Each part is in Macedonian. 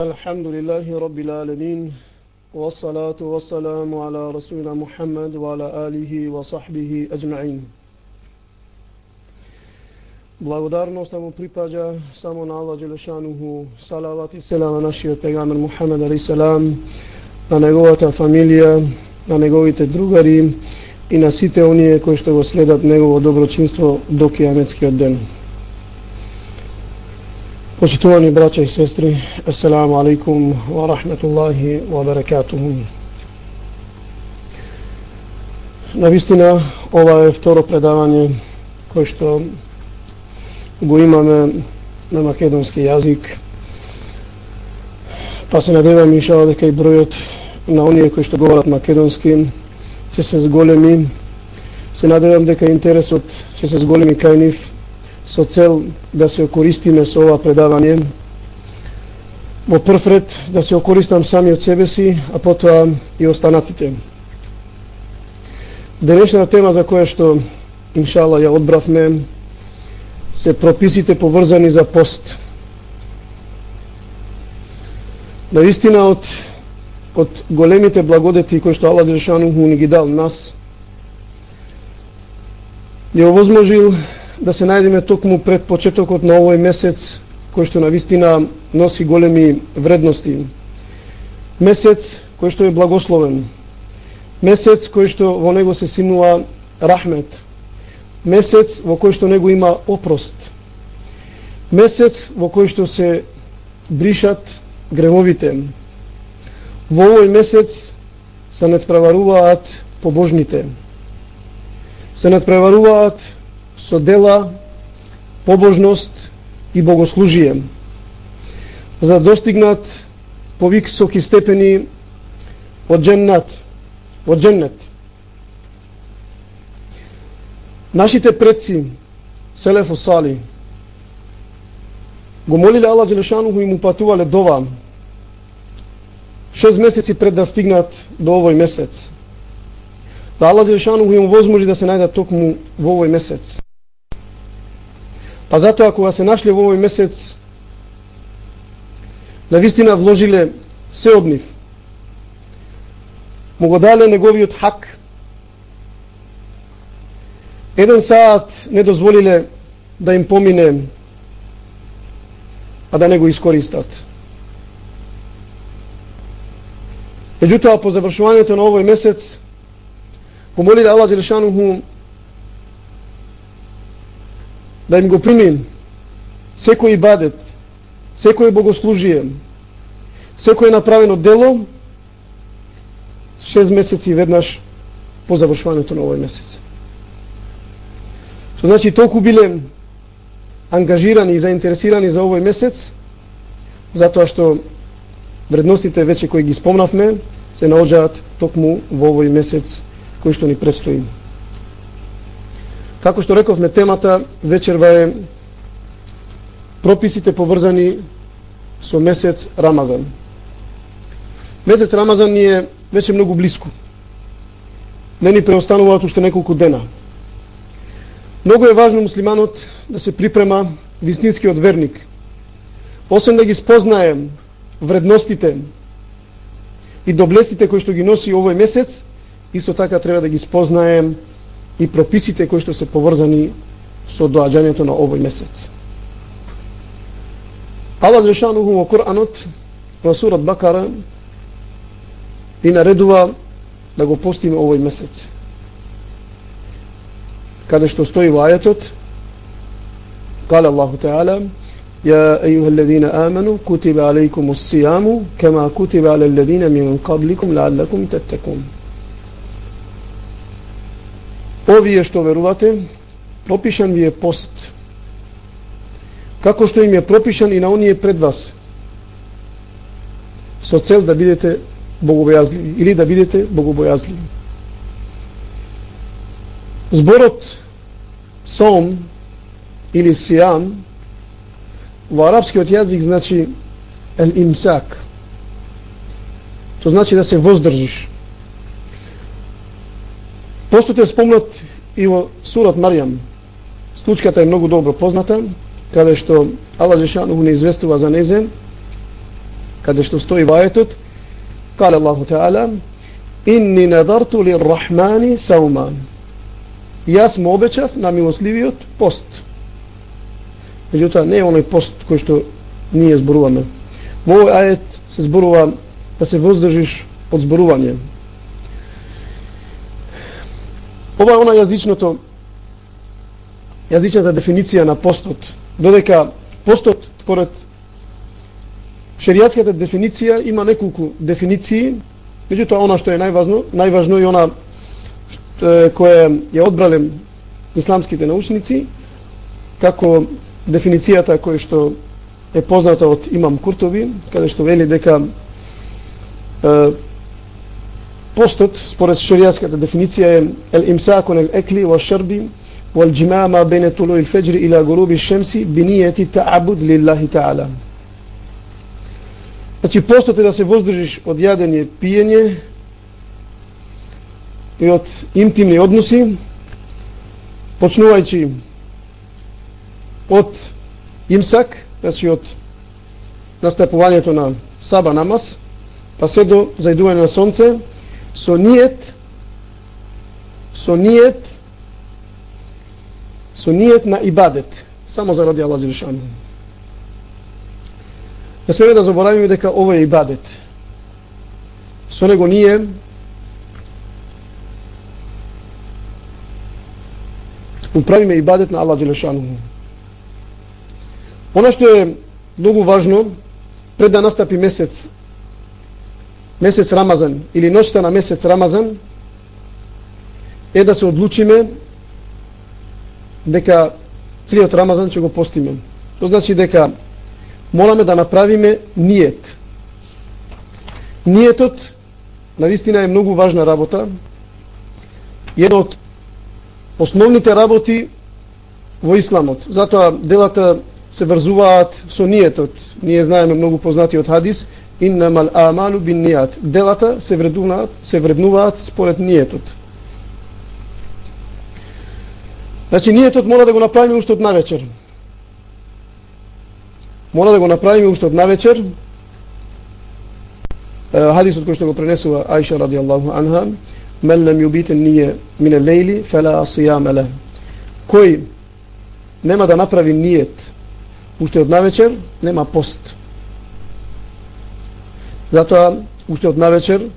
الحمد لله رب العالمين والصلاة والسلام على رسولنا محمد وعلى آله وصحبه أجمعين Благодарност му припаѓа само на Аллах Джелешануху, салават и селам на нашиот пегамер Мухамед али селам, на неговата фамилија, на неговите другари и на сите оние кои што го следат негово доброчинство до кијаметскиот ден. Почитувани браќа и сестри, асаламу алейкум ва рахметуллахи ва баракатуху. Навистина, ова е второ предавање кое што го имаме на македонски јазик. Па се надевам иншала дека и бројот на оние кои што говорат македонски ќе се зголеми. Се надевам дека интересот ќе се зголеми кај нив со цел да се окористиме со ова предавање. Во прв ред да се окористам сами од себе си, а потоа и останатите. Денешната тема за која што иншала ја одбравме се прописите поврзани за пост. Наистина од од големите благодети кои што Аллах Джелешануху ни ги дал нас, ни овозможил да се најдеме токму пред почетокот на овој месец, кој што навистина носи големи вредности. Месец кој што е благословен. Месец кој што во него се синува рахмет, месец во кој што него има опрост, месец во кој што се бришат гревовите. Во овој месец се надпреваруваат побожните. Се надпреваруваат со дела, побожност и богослужие, за да достигнат повисоки степени од дженнат, од дженнет. Нашите предци, Селефо Сали, го молиле Аллах Джелешану и му патувале дова шест месеци пред да стигнат до овој месец. Да Аллах Джелешану им возможи да се најдат токму во овој месец. Па затоа кога се нашле во овој месец, на вистина вложиле се од нив. Му го дале неговиот хак, Еден саат не дозволиле да им помине, а да не го искористат. Меѓутоа, по завршувањето на овој месец, помолиле Аллах Джелешануху да им го примим секој бадет, секој богослужие, секој направено дело, шест месеци веднаш по завршувањето на овој месец. Што значи толку биле ангажирани и заинтересирани за овој месец, затоа што вредностите веќе кои ги спомнавме се наоѓаат токму во овој месец кој што ни престои. Како што рековме темата вечерва е прописите поврзани со месец Рамазан. Месец Рамазан ни е веќе многу близко. Не ни преостануваат уште неколку дена. Многу е важно муслиманот да се припрема вистинскиот верник. Освен да ги спознае вредностите и доблестите кои што ги носи овој месец, исто така треба да ги спознае и прописите кои што се поврзани со доаѓањето на овој месец. Аллах Джешануху во Куранот, во сурат Бакара, и наредува да го постиме овој месец каде што стои во ајетот قال الله تعالى يا أيها الذين آمنوا كتب عليكم الصيام كما كتب على الذين من قبلكم لعلكم تتقون Овие што верувате, пропишан ви е пост, како што им е пропишан и на оние пред вас, со цел да бидете богобојазливи или да бидете богобојазливи. Зборот сом или сиам во арапскиот јазик значи ел имсак. Тоа значи да се воздржиш. Постот е спомнат и во сурат Маријам. Случката е многу добро позната, каде што Аллах Жешану не известува за незе, каде што стои вајетот, каде Аллаху Теала, Инни надарту ли рахмани саума. Јас му обечав на милосливиот пост. Меѓутоа, не е оној пост кој што ние зборуваме. Во овој ајет се зборува да се воздржиш од зборување. Ова е она јазичното јазичната дефиниција на постот, додека постот според шеријатската дефиниција има неколку дефиниции, меѓутоа она што е најважно, најважно е она која кое ја одбрале исламските научници како дефиницијата која што е позната од Имам Куртови, каде што вели дека е, Постот, според шоријатската дефиниција, е ел имсакон ел-екли ва шарби вал джимама бене тулу ил-феджри ила гуруби шемси бинијети таабуд лиллахи таала». Значи, постот е да се воздржиш од јадење, пиење и од интимни односи, почнувајќи од имсак, значи од настапувањето на саба намаз, па све до зајдување на сонце, со нијет со нијет со нијет на ибадет, само заради Аллах Джелешану. Не смеме да заборавиме дека ова е ибадет. Со него ние управиме ибадет на Аллах Джелешану. Она што е многу важно, пред да настапи месец, месец Рамазан или ноќта на месец Рамазан, е да се одлучиме дека целиот Рамазан ќе го постиме. Тоа значи дека мораме да направиме ниет. Ниетот на вистина е многу важна работа. Една од основните работи во исламот. Затоа делата се врзуваат со ниетот. Ние знаеме многу познатиот хадис иннамал амалу бин ният. Делата се вреднуваат, се вреднуваат според ниетот. Значи, ниетот мора да го направиме уште од навечер. Мора да го направиме уште од навечер. Хадисот кој што го пренесува Аиша радијаллаху анха, мен лем јубитен ние мине лейли, фела асијам еле. Кој нема да направи ниет уште од навечер, нема пост. Затоа, уште од навечер,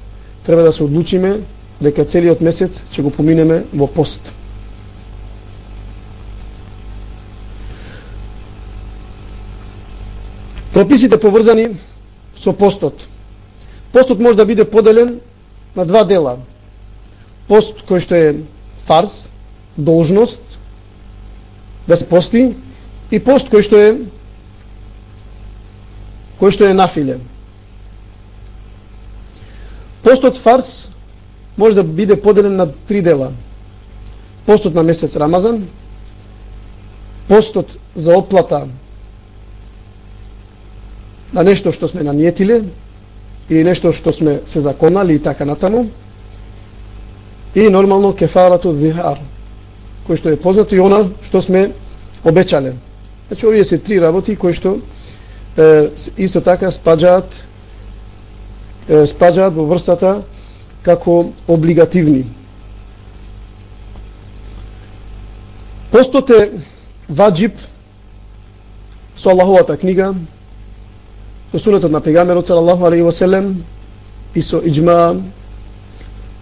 треба да се одлучиме дека целиот месец ќе го поминеме во пост. Прописите поврзани со постот. Постот може да биде поделен на два дела. Пост кој што е фарс, должност, да се пости, и пост кој што е кој што е нафиле. Постот фарс може да биде поделен на три дела. Постот на месец Рамазан, постот за оплата на нешто што сме наниетиле или нешто што сме се законали и така натаму. И нормално кефарато зихар, кој што е познато и она што сме обечале. Значи овие се три работи кои што е, исто така спаѓаат спаѓаат во врстата како облигативни. Постот е ваджиб со Аллаховата книга, со сунетот на пегамерот салаллаху алейхи васелем и со иџма.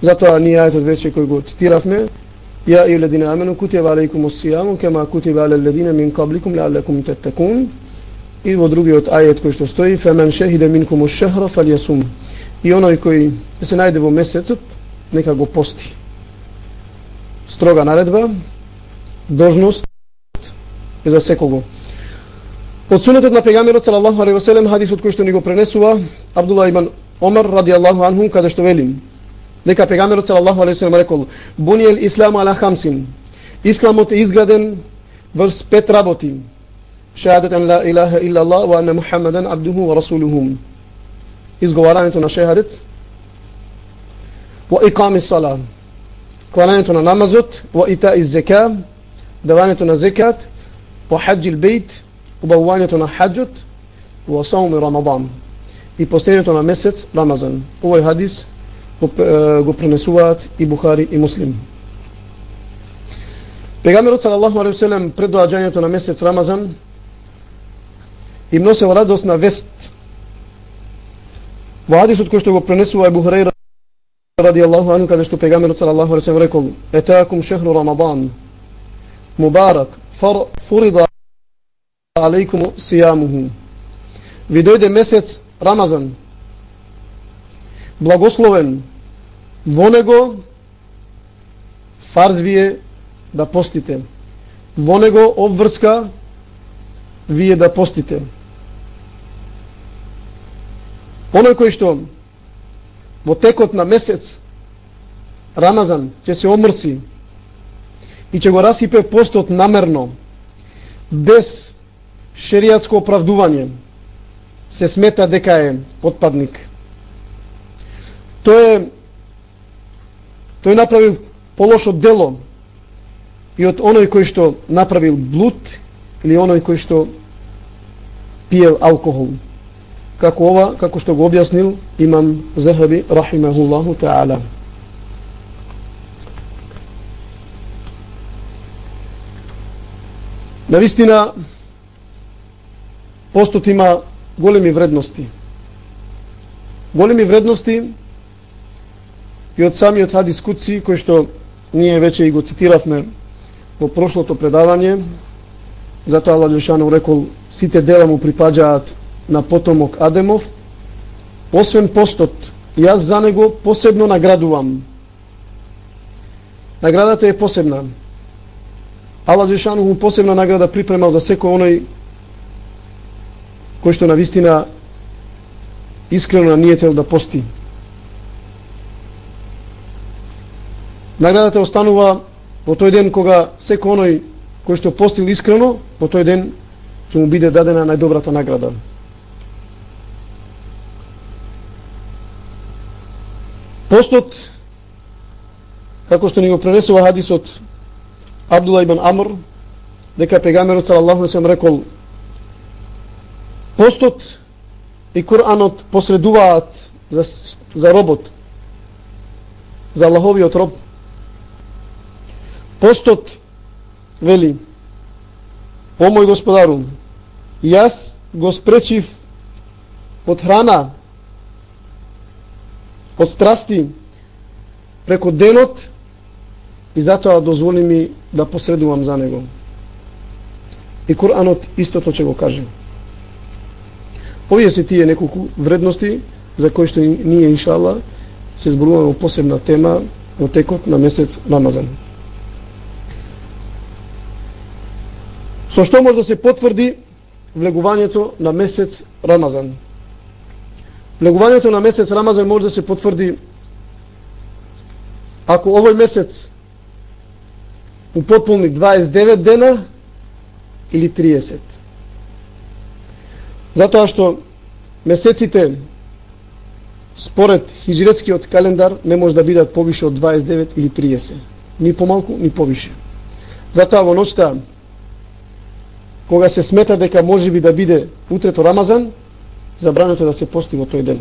Затоа ние ајтот веќе кој го цитиравме ја и ледина амену кутиба алейкум усијаму кема кутиба але ледина мин кабликум лаалекум теттекун и во другиот ајет кој што стои фемен шехиде минкум ушехра фалјасум и оној кој се најде во месецот нека го пости. Строга наредба должност е за секого. Од сунетот на пегамерот салаллаху алейхи веселем хадисот кој што ни го пренесува Абдулла ибн Омар радијаллаху анхум каде што велим дека пегамерот салаллаху алейхи веселем рекол буниел ислам ала хамсин Исламот е изграден врз пет работи. Шаадат ан ла илаха илла Аллах ва анна Мухаммадан абдуху ва расулуху изговарањето на шехадет во иками сала кланањето на намазот во ита из зека давањето на зекат во хаджил бейт убавувањето на хаджот во сауми Рамадан и постењето на месец Рамазан. Овој хадис го, го пренесуваат и Бухари и Муслим. Пегамерот салаллаху алейхи селем пред доаѓањето на месец Рамазан им носел радосна вест. Во хадисот кој што го пренесува Ебу Хурейра ради Аллаху анhu каде што пегамерот салаллаху алейхи селем рекол: "Етакум шехру Рамадан мубарак Фар фурида алейкум сијамуху." Ви дојде месец Рамазан. Благословен. Во него фарз вие да постите. Во него обврска вие да постите. Оној кој што во текот на месец Рамазан ќе се омрси и ќе го расипе постот намерно, без шеријатско оправдување, се смета дека е отпадник. Тој е тој направил полошо дело и од оној кој што направил блуд или оној кој што пиел алкохол. Како ова, како што го објаснил имам Захаби рахимахуллаху таала. Навистина, постот има големи вредности. Големи вредности и од самиот хадис куци, кој што ние веќе и го цитиравме во прошлото предавање, затоа Аллах Джешану рекол, сите дела му припаѓаат на потомок Адемов, освен постот, јас за него посебно наградувам. Наградата е посебна. Аллах Джешану му посебна награда припремал за секој оној кој што на вистина искрено наниетел да пости. Наградата останува во тој ден кога секој оној кој што постил искрено, во тој ден ќе му биде дадена најдобрата награда. Постот, како што ни го пренесува хадисот Абдула ибн Амр, дека пегамерот салаллаху алейхи рекол Постот и Куранот посредуваат за, за робот, за Аллаховиот роб. Постот вели, о мој господару, јас го спречив од храна, од страсти, преку денот и затоа дозволи ми да посредувам за него. И Коранот истото ќе го каже. Овие се тие неколку вредности за кои што ние иншалла ќе зборуваме посебна тема во текот на месец Рамазан. Со што може да се потврди влегувањето на месец Рамазан? Влегувањето на месец Рамазан може да се потврди ако овој месец употполни 29 дена или 30. Затоа што месеците според хиджретскиот календар не може да бидат повише од 29 или 30. Ни помалку, ни повише. Затоа во ноќта кога се смета дека може би да биде утрето Рамазан, забрането да се пости во тој ден.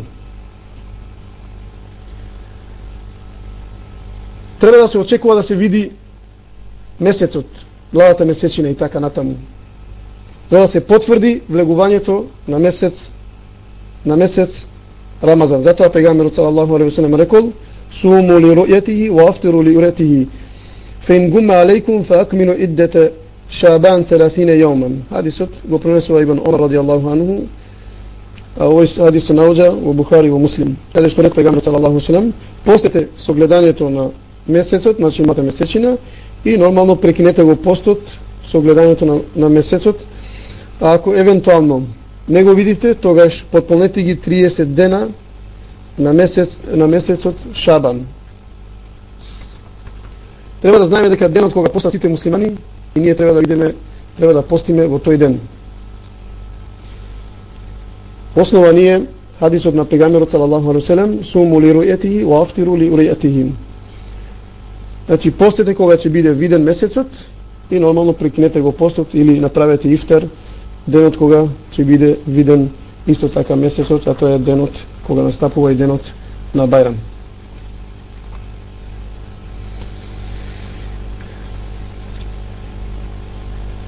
Треба да се очекува да се види месецот, главата месечина и така натаму за да се потврди влегувањето на месец на месец Рамазан. Затоа пегамерот салаллаху алейхи ve sellem рекол: "Суму ли ру'yatihi ва афтиру ли uratihi. Fa in gumma alaykum fa akmilu iddata Шабан 30 јоман. Хадисот го пренесува Ибн Омар радијаллаху анху. А овој хадис се наоѓа во Бухари во Муслим. Каде што рекол пегамерот салаллаху алейхи постете со гледањето на месецот, значи имате месечина и нормално прекинете го постот со гледањето на, на месецот А ако евентуално не го видите, тогаш подполнете ги 30 дена на месец на месецот Шабан. Треба да знаеме дека денот кога постат сите муслимани и ние треба да видиме, треба да постиме во тој ден. Основа ние хадисот на пегамерот салаллаху алейхи селем, суму ли рујетихи ва афтиру ли рујетихи. Значи постете кога ќе биде виден месецот и нормално прекинете го постот или направете ифтар денот кога ќе биде виден исто така месецот, а тоа е денот кога настапува и денот на Байрам.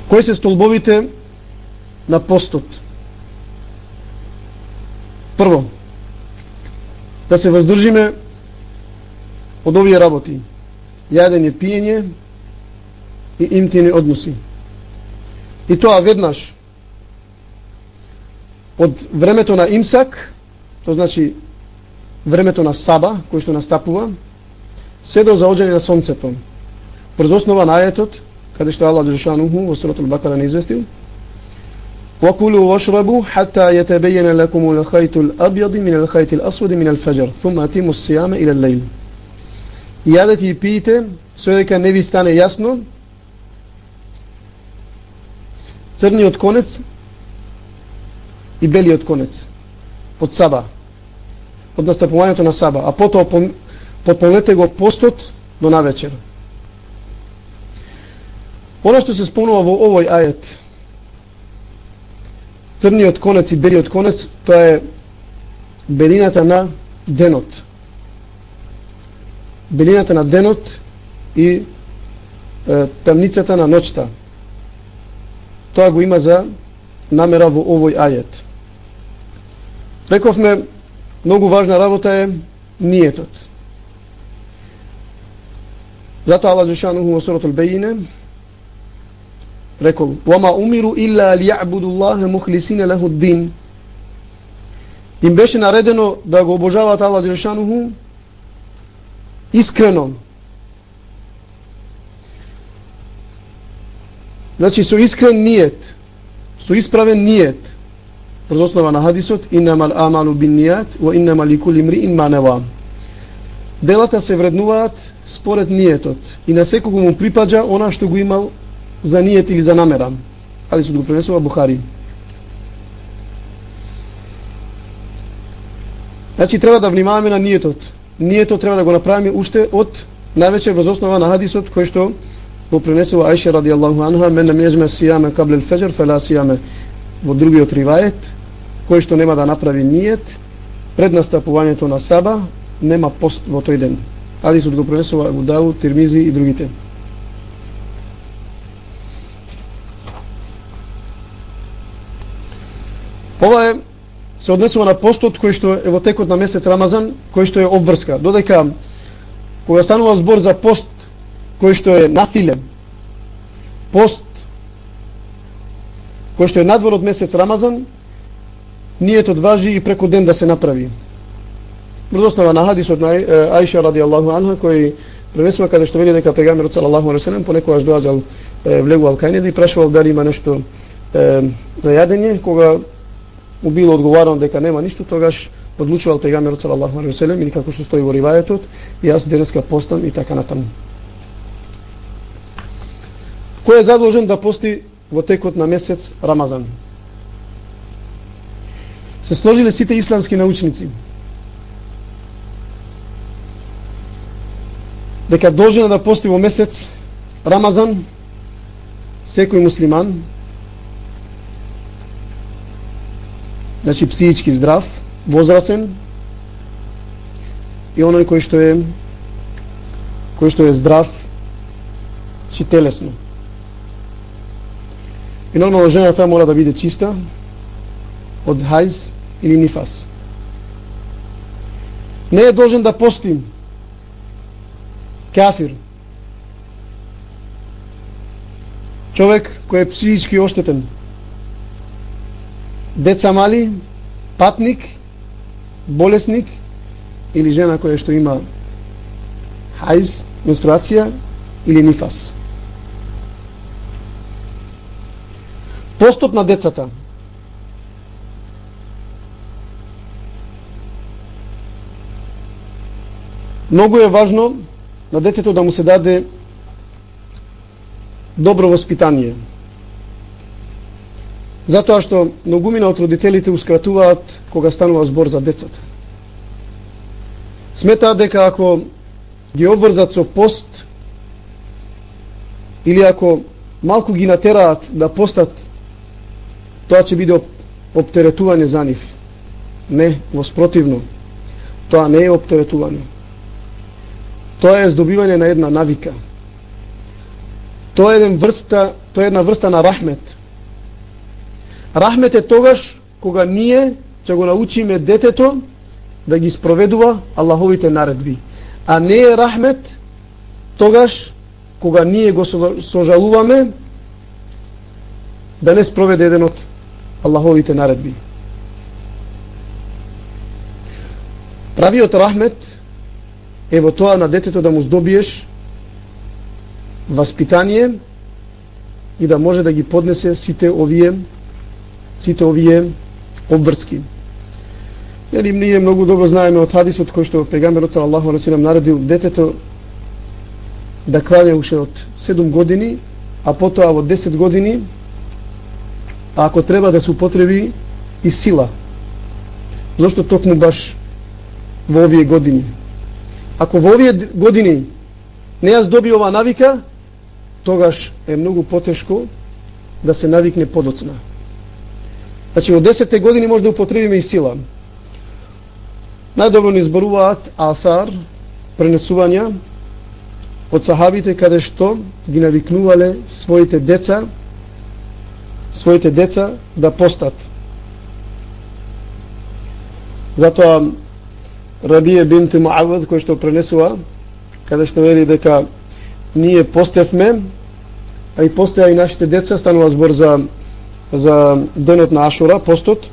Кои се столбовите на постот? Прво, да се воздржиме од овие работи. Јадење, пиење и имтини односи. И тоа веднаш од времето на имсак, тоа значи времето на саба, кој што настапува, се до заоѓање на сонцето. Прз основа на ајетот, каде што Аллах Джешануху во Суратул Бакара не известил, وكلوا واشربوا حتى يتبين لكم الخيط الأبيض من الخيط الأسود من الفجر ثم أتموا الصيام إلى الليل Јадете и пиете, со дека не ви стане јасно, црниот конец и белиот конец од Саба, од настапувањето на Саба, а потоа пополнете го постот до навечер. Оно што се спомнува во овој ајет, црниот конец и белиот конец, тоа е белината на денот. Белината на денот и е, тамницата на ноќта. Тоа го има за намера во овој ајет. Рековме, многу важна работа е ниетот. Затоа Аллах Джешануху во сурат Бејине рекол وَمَا أُمِرُوا إِلَّا لِيَعْبُدُ اللَّهَ مُخْلِسِينَ لَهُ الدِّينَ Им беше наредено да го обожаваат Аллах Джешануху искрено. Значи со искрен ниет, со исправен ниет, врз основа на хадисот, иннамал амалу бин нијат, wa иннамал ликул имри ин манева. Делата се вреднуваат според ниетот и на секого му припаѓа она што го имал за нијет или за намера. Хадисот го пренесува Бухари. Значи треба да внимаваме на ниетот. Ниетот треба да го направиме уште од највеќе врз основа на хадисот кој што го пренесува Аиша радијаллаху анха мен лем јажме сијаме кабле феџер фела сијаме во другиот ривајет кој што нема да направи ниет пред настапувањето на саба нема пост во тој ден. Хадисот го пренесува Абу Дауд, Тирмизи и другите. Ова е се однесува на постот кој што е во текот на месец Рамазан, кој што е обврска. Додека кога станува збор за пост кој што е нафилен, пост кој што е надвор од месец Рамазан, нијето важи и преку ден да се направи. Врз основа на хадисот на Аиша радијаллаху анха кој пренесува каде што вели дека пегамерот салаллаху алейхи веселем понекогаш доаѓал влегувал кај и прашувал дали има нешто за јадење, кога му било одговарано дека нема ништо, тогаш одлучувал пегамерот салаллаху алейхи веселем или како што стои во ривајетот, јас денеска постам и така натаму. Кој е задолжен да пости во текот на месец Рамазан? Се сложиле сите исламски научници дека должен да пости во месец Рамазан секој муслиман значи психички здрав, возрасен и оној кој што е кој што е здрав значи телесно. И нормално жената мора да биде чиста од хајз или нифас. Не е должен да пости кафир. Човек кој е психички оштетен деца мали, патник, болесник или жена која што има хајз, менструација или нифас. Постот на децата. Многу е важно на детето да му се даде добро воспитание. Затоа што многумина од родителите ускратуваат кога станува збор за децата. Сметаат дека ако ги обврзат со пост или ако малку ги натераат да постат, тоа ќе биде оптеретување за нив. Не, воспротивно. Тоа не е оптеретување. Тоа е здобивање на една навика. Тоа е една врста, тоа е една врста на рахмет. Рахмет е тогаш кога ние ќе го научиме детето да ги спроведува Аллаховите наредби. А не е рахмет тогаш кога ние го сожалуваме да не спроведе еден од Аллаховите наредби. Правиот рахмет е во тоа на детето да му здобиеш васпитание и да може да ги поднесе сите овие сите овие обврски. Нели ние многу добро знаеме од хадисот кој што пегамберот салаллаху алейхи ve наредил детето да кланя уште од 7 години, а потоа во 10 години, а ако треба да се употреби и сила. Зошто токму баш во овие години? Ако во овие години не јас доби ова навика, тогаш е многу потешко да се навикне подоцна. Значи, во 10 години може да употребиме и сила. Најдобро ни зборуваат Аthar, пренесувања од сахабите каде што ги навикнувале своите деца своите деца да постат. Затоа Рабие бинт Муавад кој што пренесува каде што вели дека ние постевме а и постеа и нашите деца станува збор за за денот на Ашура, постот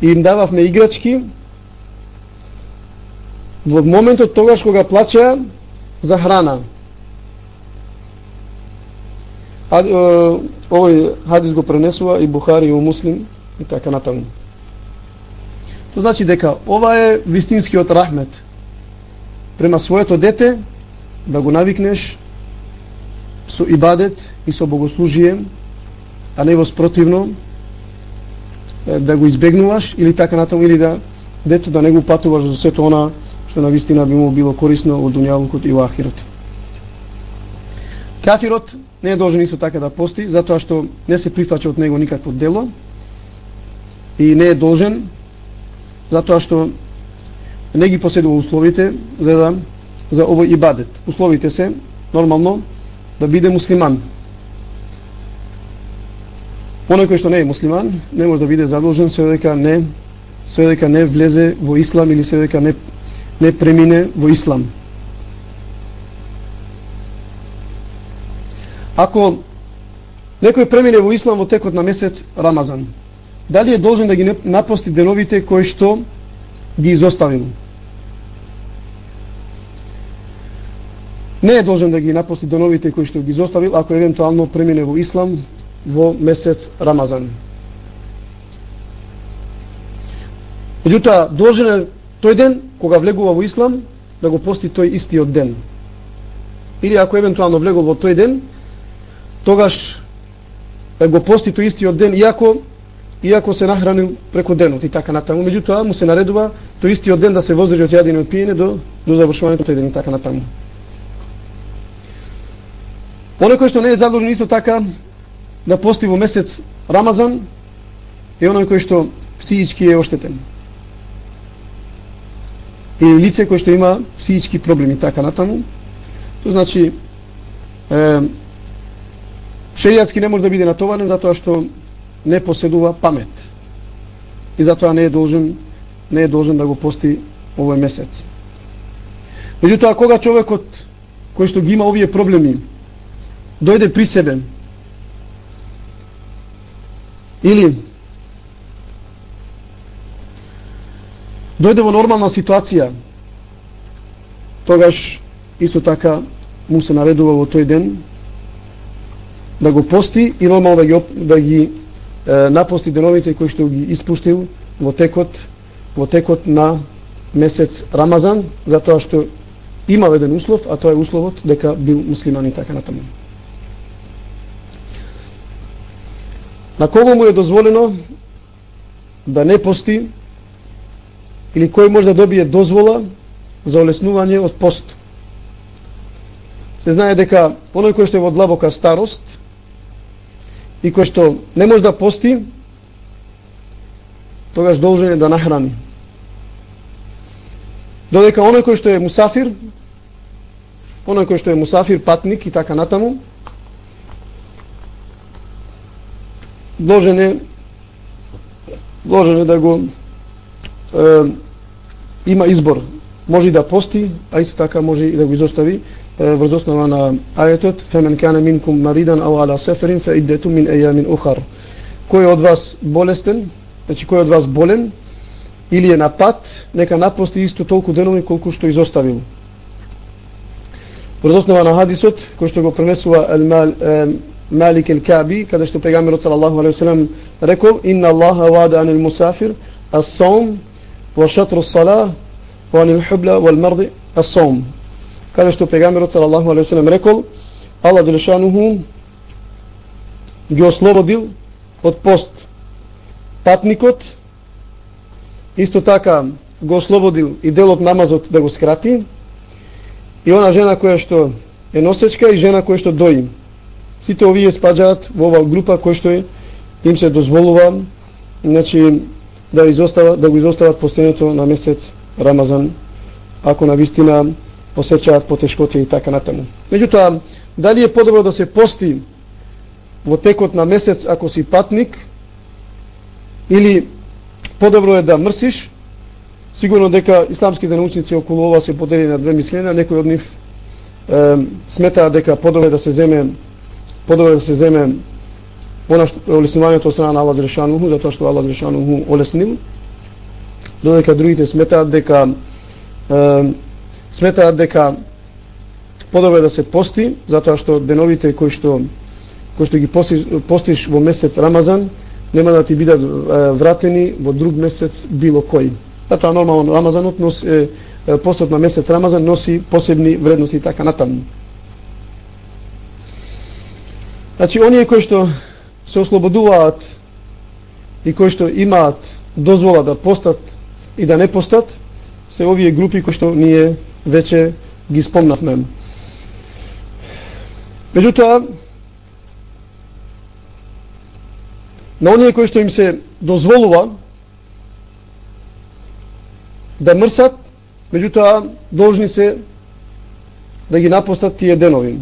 и им дававме играчки во моментот тогаш кога плачеа за храна. А, овој хадис го пренесува и Бухари и Муслим и така натаму. Тоа значи дека ова е вистинскиот рахмет. Према своето дете да го навикнеш со ибадет и со богослужие, а не во спротивно да го избегнуваш или така натаму или да дето да не го патуваш за сето она што на вистина би му било корисно од дуњалукот и во ахирот. Кафирот не е должен исто така да пости, затоа што не се прифаќа од него никакво дело и не е должен затоа што не ги поседува условите за да за овој ибадет. Условите се нормално да биде муслиман. Оној кој што не е муслиман не може да биде задолжен се дека не се дека не влезе во ислам или се дека не не премине во ислам. Ако некој премине во ислам во текот на месец Рамазан, дали е должен да ги напости деновите кои што ги изоставил? Не е должен да ги напости деновите кои што ги изоставил ако евентуално премине во ислам во месец Рамазан. Меѓутоа, должен е тој ден кога влегува во ислам да го пости тој истиот ден. Или ако евентуално влегол во тој ден, тогаш го пости тој истиот ден, иако иако се нахранил преку денот и така натаму. Меѓутоа му се наредува тој истиот ден да се воздржи од јадење од пиење до до завршувањето тој ден и така натаму. Оној кој што не е задолжен исто така да пости во месец Рамазан е оној кој што психички е оштетен или лице кој што има психички проблеми така натаму. Тоа значи е, шеријатски не може да биде натоварен затоа што не поседува памет. И затоа не е должен не е должен да го пости овој месец. Меѓутоа кога човекот кој што ги има овие проблеми дојде при себе или дојде во нормална ситуација, тогаш исто така му се наредува во тој ден да го пости и нормално да ги, да ги е, напости деновите кои што ги испуштил во текот во текот на месец Рамазан, затоа што имал еден услов, а тоа е условот дека бил муслиман и така натаму. На кого му е дозволено да не пости или кој може да добие дозвола за олеснување од пост. Се знае дека оној кој што е во длабока старост и кој што не може да пости, тогаш должен е да нахрани. Додека оној кој што е мусафир, оној кој што е мусафир, патник и така натаму, должен е должен е да го е, има избор. Може и да пости, а исто така може и да го изостави врз основа на ајетот фемен кана минкум маридан ау ала сеферин фе иддату мин ајамин ухар. Кој од вас болестен, значи кој од вас болен или е на пат, нека напости исто толку денови колку што изоставил. Врз основа на хадисот кој што го пренесува Малик ел Каби, каде што пегамерот салаллаху алейхи веселем рекол: "Инна Аллаха вада анил мусафир ас-саум ва шатру ас-салah ва анил хубла вал марди ас-саум." Каде што пегамерот салаллаху алейхи веселем рекол: "Аллах делешануху ги ослободил од пост патникот, исто така го ослободил и делот намазот да го скрати, и она жена која што е носечка и жена која што дои. Сите овие спаѓаат во оваа група кој што е, им се дозволува значи да изостават да го изостават постењето на месец Рамазан ако на вистина осеќаат потешкоти и така натаму. Меѓутоа, дали е подобро да се пости во текот на месец ако си патник или подобро е да мрсиш? Сигурно дека исламските научници околу ова се подели на две мислења, некои од нив е, сметаат дека подобро е да се земе подобро да се земе она што олеснувањето од страна на Аллах Джелешануху, затоа што Аллах Джелешануху олеснил, додека другите сметаат дека е, сметаат дека подобро е да се пости, затоа што деновите кои што кои што ги постиш, постиш во месец Рамазан, нема да ти бидат вратени во друг месец било кој. Затоа нормално Рамазанот носи постот на месец Рамазан носи посебни вредности и така натаму. Значи, оние кои што се ослободуваат и кои што имаат дозвола да постат и да не постат, се овие групи кои што ние веќе ги спомнавме. Меѓутоа, на оние кои што им се дозволува да мрсат, меѓутоа должни се да ги напостат тие денови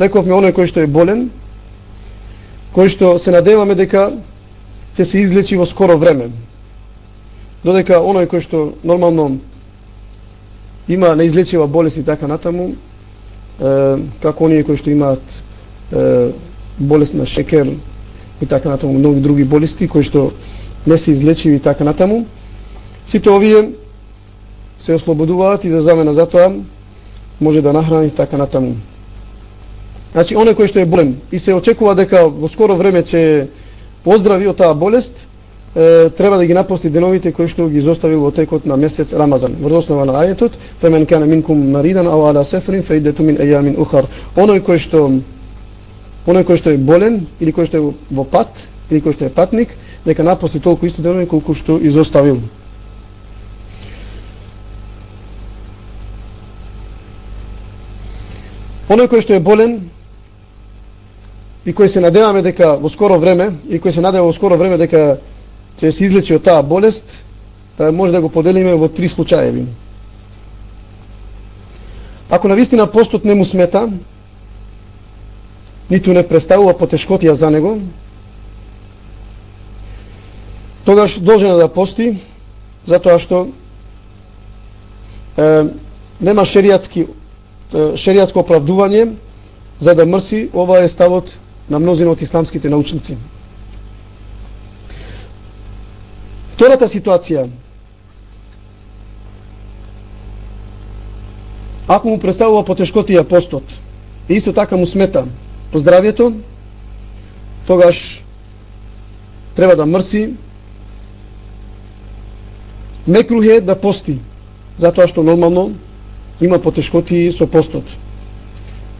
рековме оној кој што е болен, кој што се надеваме дека ќе се излечи во скоро време. Додека оној кој што нормално има неизлечива болест и така натаму, е, како оние кои што имаат е, болест на шекер и така натаму, многи други болести кои што не се излечиви и така натаму, сите овие се ослободуваат и за замена за тоа може да нахрани така натаму. Значи, оној кој што е болен и се очекува дека во скоро време ќе поздрави од таа болест, е, треба да ги напости деновите кои што ги изоставил во текот на месец Рамазан. Врз основа на ајетот, фемен кана минкум маридан ау ала сефрин фейдету мин ејамин ухар. Оној кој што оној кој што е болен или кој што е во пат или кој што е патник, нека напости толку исто денови колку што изоставил. Оној кој што е болен и кој се надеваме дека во скоро време и кој се надева во скоро време дека ќе се излечи од таа болест, може да го поделиме во три случаеви. Ако навистина постот не му смета, ниту не представува потешкотија за него, тогаш должен да пости, затоа што е, нема шеријатски шеријатско оправдување за да мрси, ова е ставот на мнозина од исламските научници. Втората ситуација Ако му представува потешкотија постот, и исто така му смета поздравието, тогаш треба да мрси, мекрухе да пости, затоа што нормално има потешкоти со постот.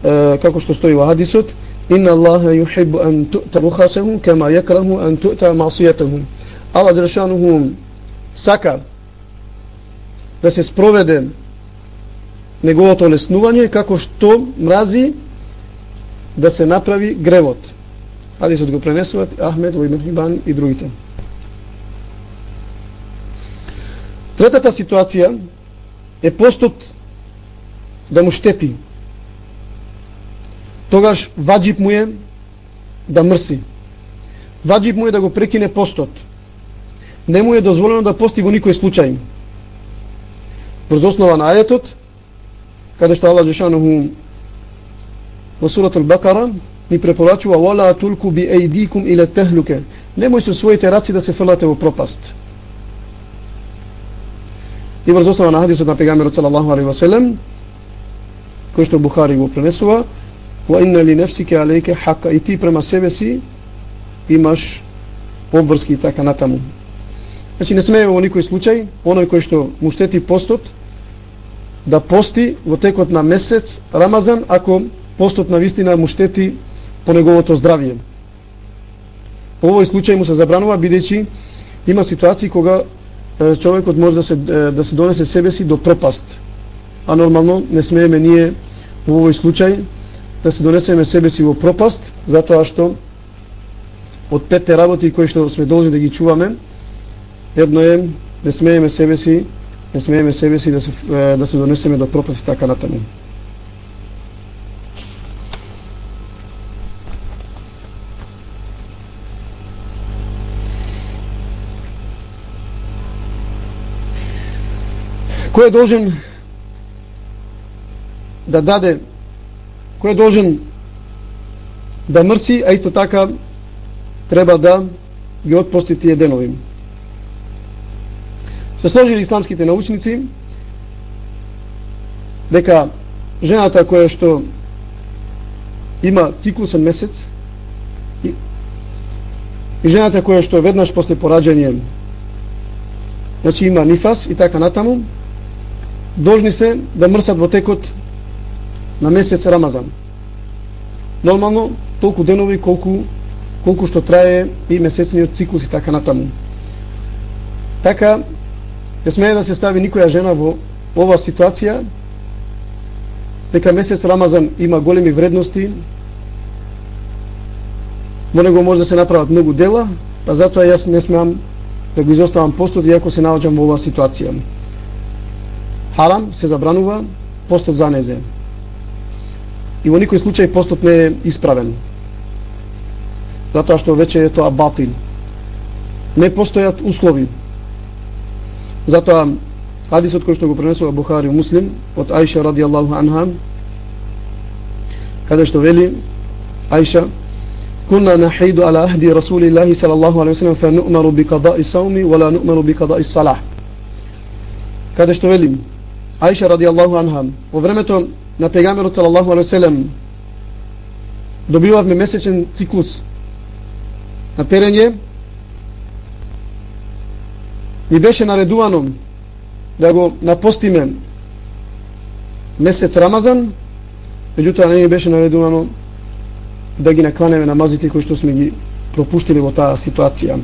Е, како што стои во хадисот, إن الله يحب أن تؤتى rukhasahum كما يكره أن تؤتى ma'siyatuhum. Allah Đelšanuhu сака да се спроведе неговото леснување како што мрази да се направи гревот. Хадисот го пренесуваат Ахмед, Уибн Хибан и другите. Третата ситуација е постот да му штети. Тогаш ваджиб му е да мрси. Ваджиб му е да го прекине постот. Не му е дозволено да пости во никој случај. Врз основа на ајетот, каде што Аллах Жешануху во сурат Бакара, ни препорачува «Вала тулку би ейдикум иле техлуке» Немој со своите раци да се фрлате во пропаст. И врз основа на хадисот на пегамерот салаллаху алейхи васелем, кој што Бухари го пренесува, «Ва инна ли нефсике алейке хака» и ти према себе си имаш обврски и така натаму. Значи не смееме во никој случај, оној кој што му штети постот, да пости во текот на месец Рамазан, ако постот на вистина му штети по неговото здравје. Во овој случај му се забранува бидејќи има ситуации кога човекот може да се да се донесе себе си до пропаст. А нормално не смееме ние во овој случај да се донесеме себе си во пропаст, затоа што од петте работи кои што сме должни да ги чуваме, едно е не смееме себе си, не смееме себе си да се да се донесеме до пропаст и така натаму. Кој е должен да даде, кој е должен да мрси, а исто така треба да ги отпусти тие денови. Се сложили исламските научници дека жената која што има циклусен месец и, и жената која што веднаш после пораѓање значи има нифас и така натаму должни се да мрсат во текот на месец Рамазан. Нормално толку денови колку колку што трае и месечниот циклус и така натаму. Така не смее да се стави никоја жена во ова ситуација дека месец Рамазан има големи вредности, во него може да се направат многу дела, па затоа јас не смеам да го изоставам постот иако се наоѓам во оваа ситуација харам се забранува постот за незе И во никој случај постот не е исправен. Затоа што веќе е тоа батил. Не постојат услови. Затоа хадисот кој што го пренесува Бухари Муслим од Аиша радијаллаху анха каде што вели Аиша كنا نحيد على عهد رسول الله صلى الله عليه وسلم فنؤمر بقضاء الصوم ولا نؤمر بقضاء الصلاة каде што велим Аиша радијаллаху анха, во времето на пегамерот салаллаху алейхи селем добивавме месечен циклус на перење ни беше наредувано да го напостиме месец Рамазан, меѓутоа не ни беше наредувано да ги накланеме намазите кои што сме ги пропуштили во таа ситуација.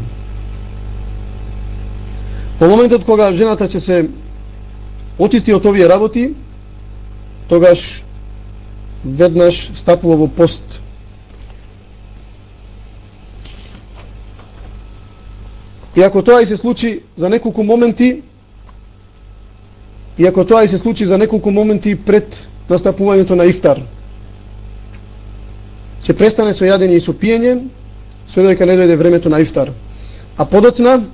Во моментот кога жената ќе се очисти од овие работи, тогаш веднаш стапува во пост. И ако тоа и се случи за неколку моменти, и ако тоа и се случи за неколку моменти пред настапувањето на ифтар, ќе престане со јадење и со пиење, со додека не дојде времето на ифтар. А подоцна,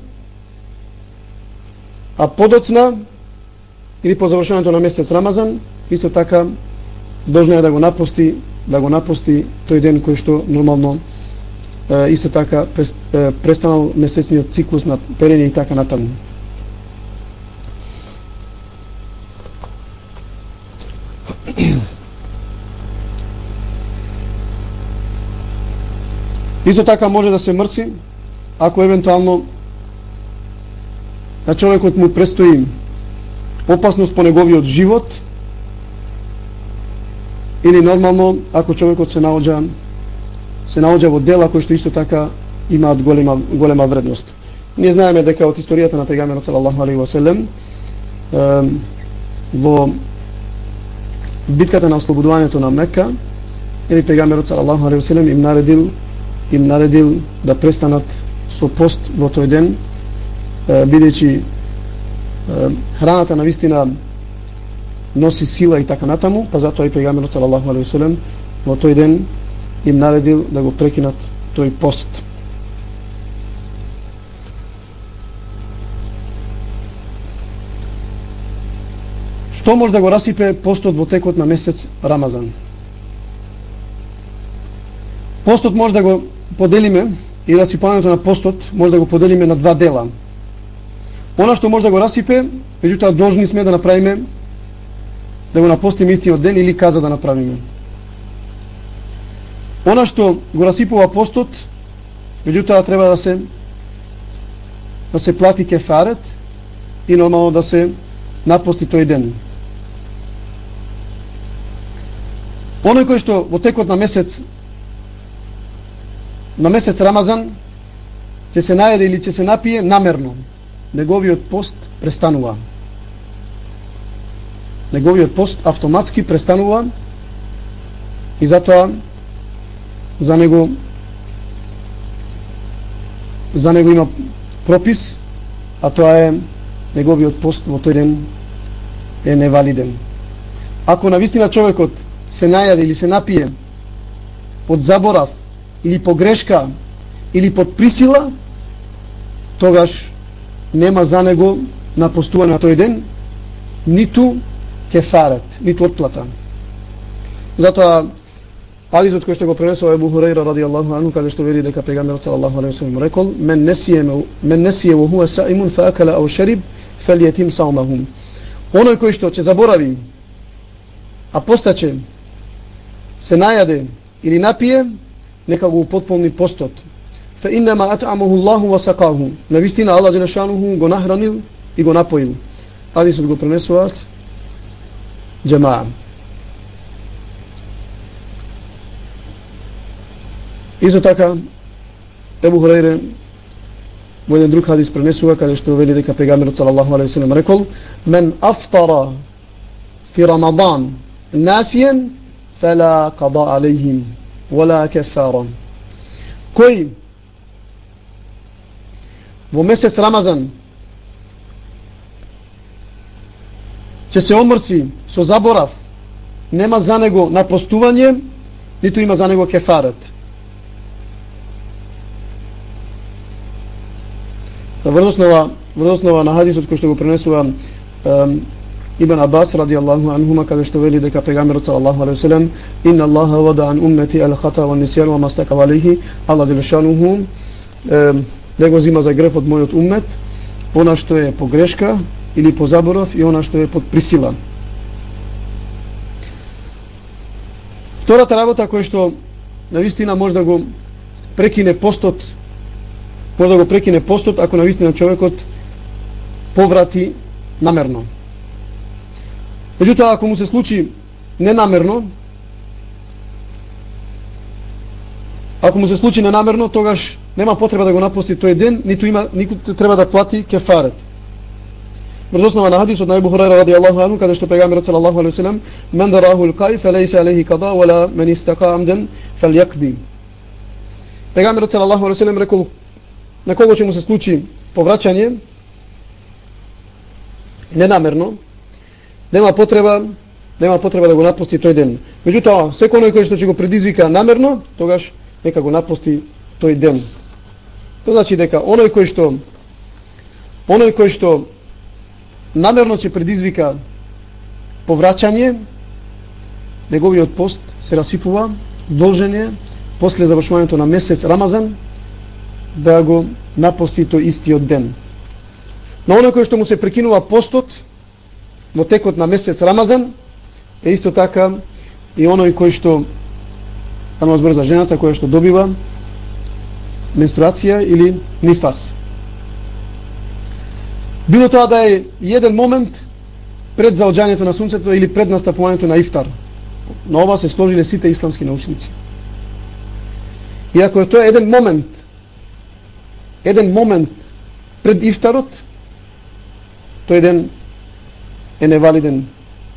а подоцна, или по завршувањето на месец Рамазан, исто така должна е да го напусти, да го напусти тој ден кој што нормално е, исто така престанал месечниот циклус на перење и така натаму. Исто така може да се мрси ако евентуално на човекот му престои опасност по неговиот живот или нормално ако човекот се наоѓа се наоѓа во дела кои што исто така имаат голема голема вредност. Ние знаеме дека од историјата на пегамерот салаллаху алейхи васелем во битката на ослободувањето на Мека или пегамерот салаллаху алейхи васелем им наредил им наредил да престанат со пост во тој ден бидејќи храната на вистина носи сила и така натаму, па затоа и пегамерот салаллаху алейхи веселем во тој ден им наредил да го прекинат тој пост. Што може да го расипе постот во текот на месец Рамазан? Постот може да го поделиме и расипањето на постот може да го поделиме на два дела. Она што може да го расипе, меѓутоа должни сме да направиме да го напостиме истиот ден или каза да направиме. Она што го расипува постот, меѓутоа треба да се да се плати кефарет и нормално да се напости тој ден. Оној кој што во текот на месец на месец Рамазан ќе се најде или ќе се напие намерно, неговиот пост престанува. Неговиот пост автоматски престанува и затоа за него за него има пропис, а тоа е неговиот пост во тој ден е невалиден. Ако навистина човекот се најаде или се напие од заборав или погрешка или под присила, тогаш нема за него напостување на тој ден ниту кефарет, ниту отплата. Затоа Ализот кој што го пренесува Ебу Хурейра радијаллаху ану каде што вели дека пегамберот салаллаху алейхи веселем рекол мен несие мен несие во хуа саимун фа акала ау шариб фалиятим саумахум. Оној кој што ќе заборави а постаче се најаде или напие нека го потполни постот. Фа иннама ат'амуху Аллаху ва сакаху. На вистина Аллах Джелешануху го нахранил и го напоил. Алисот го пренесуваат джемаа. Исто така, Ебу Хурейре во еден друг хадис пренесува каде што вели дека пегамерот салаллаху алейхи веселем рекол: "Мен афтара фи Рамадан насиен фала qada алейхим ولا كفارا кој во месец Рамазан ќе се омрси со заборав, нема за него напостување, ниту има за него кефарет. Врзоснова, врзоснова на хадисот кој што го пренесува Ибн Абас радијаллаху анхума каде што вели дека пегамберот салаллаху алейхи веселем инна Аллаха вада ан уммети ал хата ва нисјан ва мастака алейхи Аллах џелешануху него зима за греф од мојот уммет она што е погрешка или по заборов и она што е под присила. Втората работа која што на вистина може да го прекине постот може да го прекине постот ако на вистина човекот поврати намерно. Меѓутоа, ако му се случи ненамерно, ако му се случи ненамерно, тогаш нема потреба да го напусти тој ден, ниту има ниту треба да плати кефарет. Врз основа на хадисот на Ибу Хурајра ради Аллаху ану, каде што пегамерот салаллаху алейхи веселем, мен дараху лкај фелейсе алейхи када, вала мен истака амден фелјакди. Пегамерот салаллаху алейхи веселем рекол на кого ќе му се случи повраќање ненамерно, нема потреба нема потреба да го напусти тој ден. Меѓутоа, секој оној кој што ќе го предизвика намерно, тогаш нека го напусти тој ден. Тоа значи дека оној кој што оној кој што намерно ќе предизвика повраќање, неговиот пост се расипува, должен е после завршувањето на месец Рамазан да го напости тој истиот ден. На оној кој што му се прекинува постот, во текот на месец Рамазан, е исто така и оној кој што станува збор за жената која што добива менструација или нифас. Било тоа да е еден момент пред заоѓањето на сунцето или пред настапувањето на ифтар. На ова се сложиле сите исламски научници. И ако е тоа еден момент, еден момент пред ифтарот, тој ден е невалиден,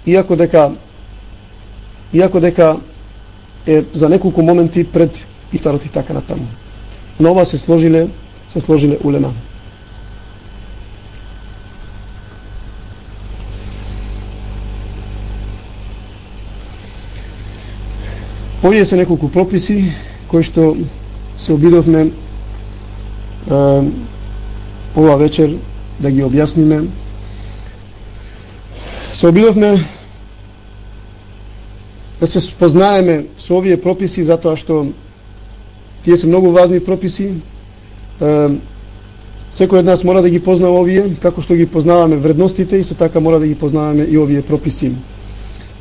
иако дека иако дека е за неколку моменти пред ифтарот и така натаму. На ова се сложиле, се сложиле улема. Овие се неколку прописи кои што се обидовме е, ова вечер да ги објасниме. Се обидовме да се спознаеме со овие прописи затоа што тие се многу важни прописи. Е, секој од нас мора да ги познава овие, како што ги познаваме вредностите и се така мора да ги познаваме и овие прописи.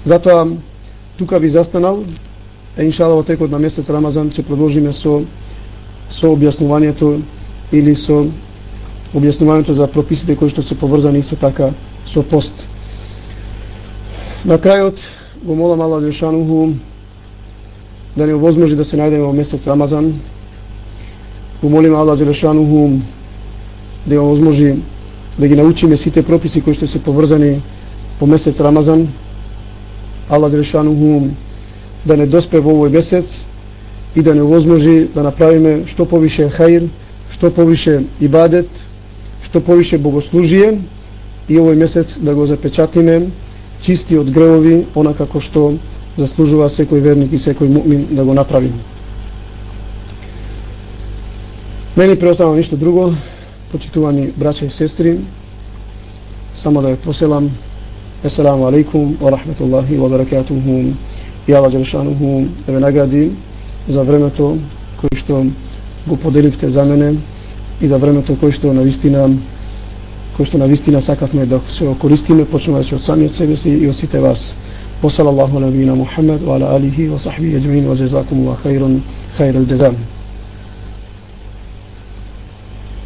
Затоа тука би застанал, е иншалlah во текот на месец Рамазан ќе продолжиме со со објаснувањето или со објаснувањето за прописите кои што се поврзани исто така со пост. На крајот го молам Аллах Дешануху да не овозможи да се најдеме во месец Рамазан. Го молим Аллах Дешануху да ја овозможи да ги научиме сите прописи кои што се поврзани по месец Рамазан. Аллах Джешануху да не доспе во овој месец и да не возможи да направиме што повише хаир, што повише ибадет, што повише богослужие и овој месец да го запечатиме чисти од гревови, она како што заслужува секој верник и секој мумин да го направи. Не ни преостава ништо друго, почитувани браќа и сестри, само да ја поселам. Есаламу алейкум ва рахметуллахи ва баракатуху и Аллах Желешануху да ве награди за времето кој што го поделивте за мене и за времето кој што навистина кој што навистина сакавме да се користиме почнувајќи од самиот себе си и од сите вас. Посал Аллаху на набиина Мухаммед, ва ала алихи, ва сахби, аджмин, ва джезакум, ва хайрон, хайрон джезам.